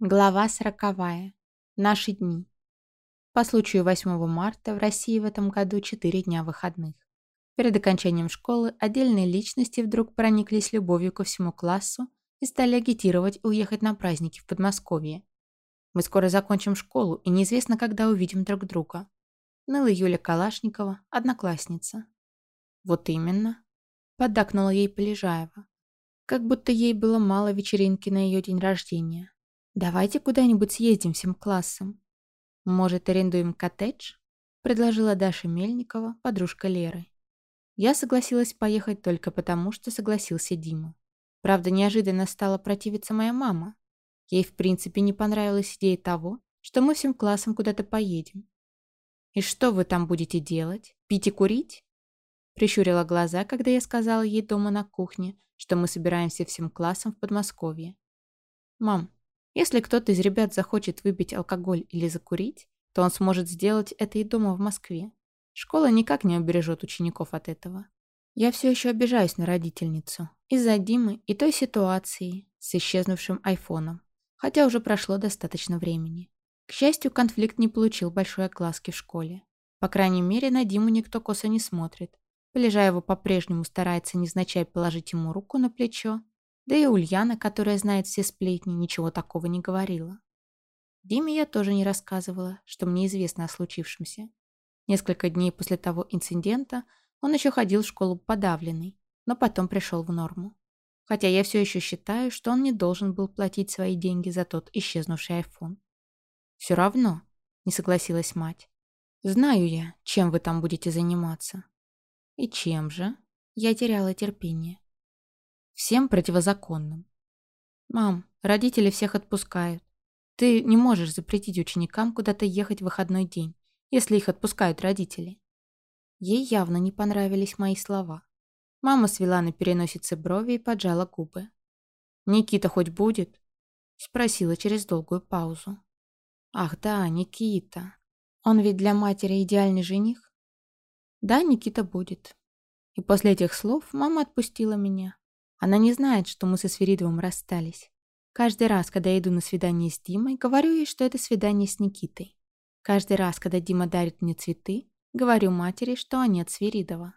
Глава сороковая. Наши дни. По случаю 8 марта в России в этом году 4 дня выходных. Перед окончанием школы отдельные личности вдруг прониклись любовью ко всему классу и стали агитировать уехать на праздники в Подмосковье. Мы скоро закончим школу и неизвестно, когда увидим друг друга. Ныла Юля Калашникова, одноклассница. Вот именно. Поддакнула ей Полежаева. Как будто ей было мало вечеринки на ее день рождения. «Давайте куда-нибудь съездим всем классом. Может, арендуем коттедж?» — предложила Даша Мельникова, подружка Леры. Я согласилась поехать только потому, что согласился Дима. Правда, неожиданно стала противиться моя мама. Ей, в принципе, не понравилась идея того, что мы всем классом куда-то поедем. «И что вы там будете делать? Пить и курить?» Прищурила глаза, когда я сказала ей дома на кухне, что мы собираемся всем классом в Подмосковье. «Мам, если кто-то из ребят захочет выпить алкоголь или закурить, то он сможет сделать это и дома в Москве. Школа никак не убережет учеников от этого. Я все еще обижаюсь на родительницу. Из-за Димы и той ситуации с исчезнувшим айфоном. Хотя уже прошло достаточно времени. К счастью, конфликт не получил большой огласки в школе. По крайней мере, на Диму никто косо не смотрит. Полежаева по-прежнему старается незначай положить ему руку на плечо, да и Ульяна, которая знает все сплетни, ничего такого не говорила. Диме я тоже не рассказывала, что мне известно о случившемся. Несколько дней после того инцидента он еще ходил в школу подавленный, но потом пришел в норму. Хотя я все еще считаю, что он не должен был платить свои деньги за тот исчезнувший айфон. «Все равно», — не согласилась мать. «Знаю я, чем вы там будете заниматься». «И чем же?» Я теряла терпение. Всем противозаконным. «Мам, родители всех отпускают. Ты не можешь запретить ученикам куда-то ехать в выходной день, если их отпускают родители». Ей явно не понравились мои слова. Мама свела на переносице брови и поджала губы. «Никита хоть будет?» Спросила через долгую паузу. «Ах да, Никита. Он ведь для матери идеальный жених?» «Да, Никита будет». И после этих слов мама отпустила меня. Она не знает, что мы со Свиридовым расстались. Каждый раз, когда я иду на свидание с Димой, говорю ей, что это свидание с Никитой. Каждый раз, когда Дима дарит мне цветы, говорю матери, что они от Свиридова.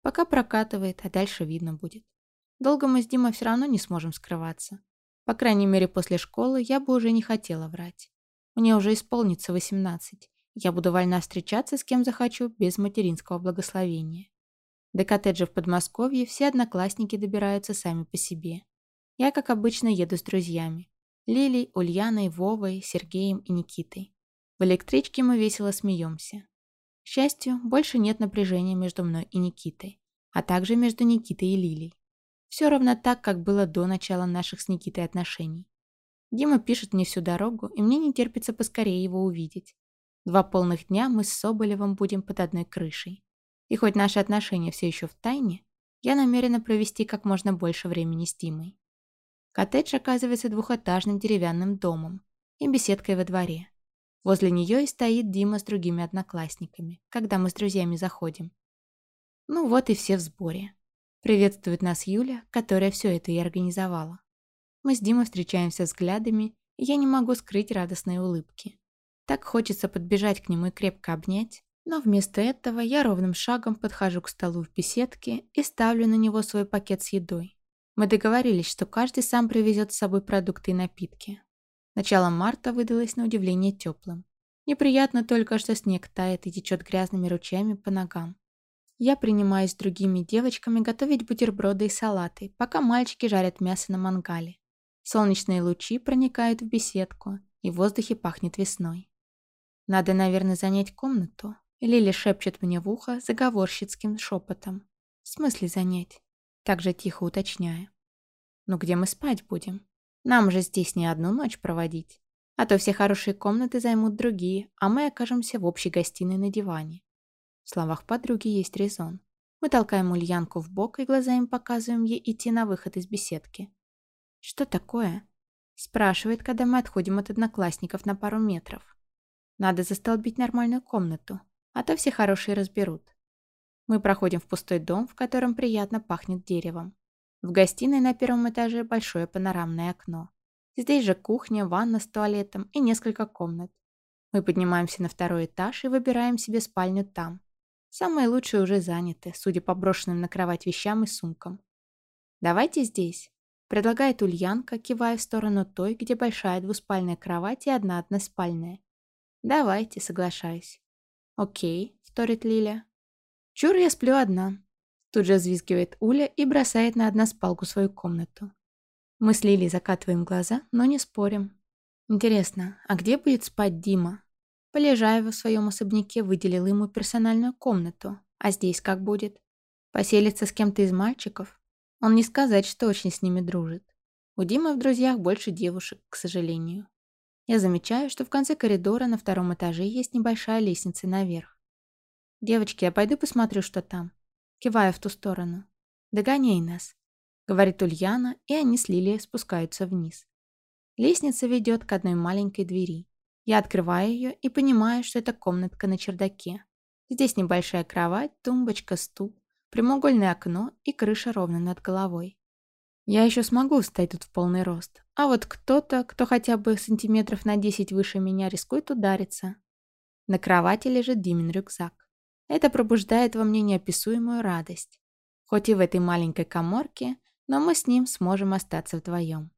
Пока прокатывает, а дальше видно будет. Долго мы с Димой все равно не сможем скрываться. По крайней мере, после школы я бы уже не хотела врать. Мне уже исполнится 18. Я буду вольна встречаться с кем захочу без материнского благословения. До коттеджа в Подмосковье все одноклассники добираются сами по себе. Я, как обычно, еду с друзьями. Лилей, Ульяной, Вовой, Сергеем и Никитой. В электричке мы весело смеемся. К счастью, больше нет напряжения между мной и Никитой, а также между Никитой и Лилей. Все ровно так, как было до начала наших с Никитой отношений. Дима пишет мне всю дорогу, и мне не терпится поскорее его увидеть. Два полных дня мы с Соболевым будем под одной крышей. И хоть наши отношения все еще в тайне, я намерена провести как можно больше времени с Димой. Коттедж оказывается двухэтажным деревянным домом и беседкой во дворе. Возле нее и стоит Дима с другими одноклассниками, когда мы с друзьями заходим. Ну вот и все в сборе. Приветствует нас Юля, которая все это и организовала. Мы с Димой встречаемся взглядами, и я не могу скрыть радостные улыбки. Так хочется подбежать к нему и крепко обнять, но вместо этого я ровным шагом подхожу к столу в беседке и ставлю на него свой пакет с едой. Мы договорились, что каждый сам привезет с собой продукты и напитки. Начало марта выдалось на удивление теплым. Неприятно только, что снег тает и течет грязными ручьями по ногам. Я принимаюсь с другими девочками готовить бутерброды и салаты, пока мальчики жарят мясо на мангале. Солнечные лучи проникают в беседку, и в воздухе пахнет весной. Надо, наверное, занять комнату, Лили шепчет мне в ухо заговорщицким шепотом. В смысле занять? Так же тихо уточняя. Ну где мы спать будем? Нам же здесь не одну ночь проводить. А то все хорошие комнаты займут другие, а мы окажемся в общей гостиной на диване. В словах подруги есть резон. Мы толкаем Ульянку в бок и глазами показываем ей идти на выход из беседки. «Что такое?» Спрашивает, когда мы отходим от одноклассников на пару метров. Надо застолбить нормальную комнату а то все хорошие разберут. Мы проходим в пустой дом, в котором приятно пахнет деревом. В гостиной на первом этаже большое панорамное окно. Здесь же кухня, ванна с туалетом и несколько комнат. Мы поднимаемся на второй этаж и выбираем себе спальню там. Самые лучшие уже заняты, судя по брошенным на кровать вещам и сумкам. «Давайте здесь», — предлагает Ульянка, кивая в сторону той, где большая двуспальная кровать и одна односпальная. «Давайте», — соглашаюсь. «Окей», — вторит Лиля. «Чур, я сплю одна». Тут же взвизгивает Уля и бросает на односпалку свою комнату. Мы с Лилей закатываем глаза, но не спорим. Интересно, а где будет спать Дима? Полежаева в своем особняке выделил ему персональную комнату. А здесь как будет? Поселится с кем-то из мальчиков? Он не сказать, что очень с ними дружит. У Димы в друзьях больше девушек, к сожалению. Я замечаю, что в конце коридора на втором этаже есть небольшая лестница наверх. «Девочки, я пойду посмотрю, что там». Киваю в ту сторону. «Догоняй нас», — говорит Ульяна, и они с Лилией спускаются вниз. Лестница ведет к одной маленькой двери. Я открываю ее и понимаю, что это комнатка на чердаке. Здесь небольшая кровать, тумбочка, стул, прямоугольное окно и крыша ровно над головой. Я еще смогу встать тут в полный рост, а вот кто-то, кто хотя бы сантиметров на 10 выше меня, рискует удариться. На кровати лежит Димин рюкзак. Это пробуждает во мне неописуемую радость. Хоть и в этой маленькой коморке, но мы с ним сможем остаться вдвоем.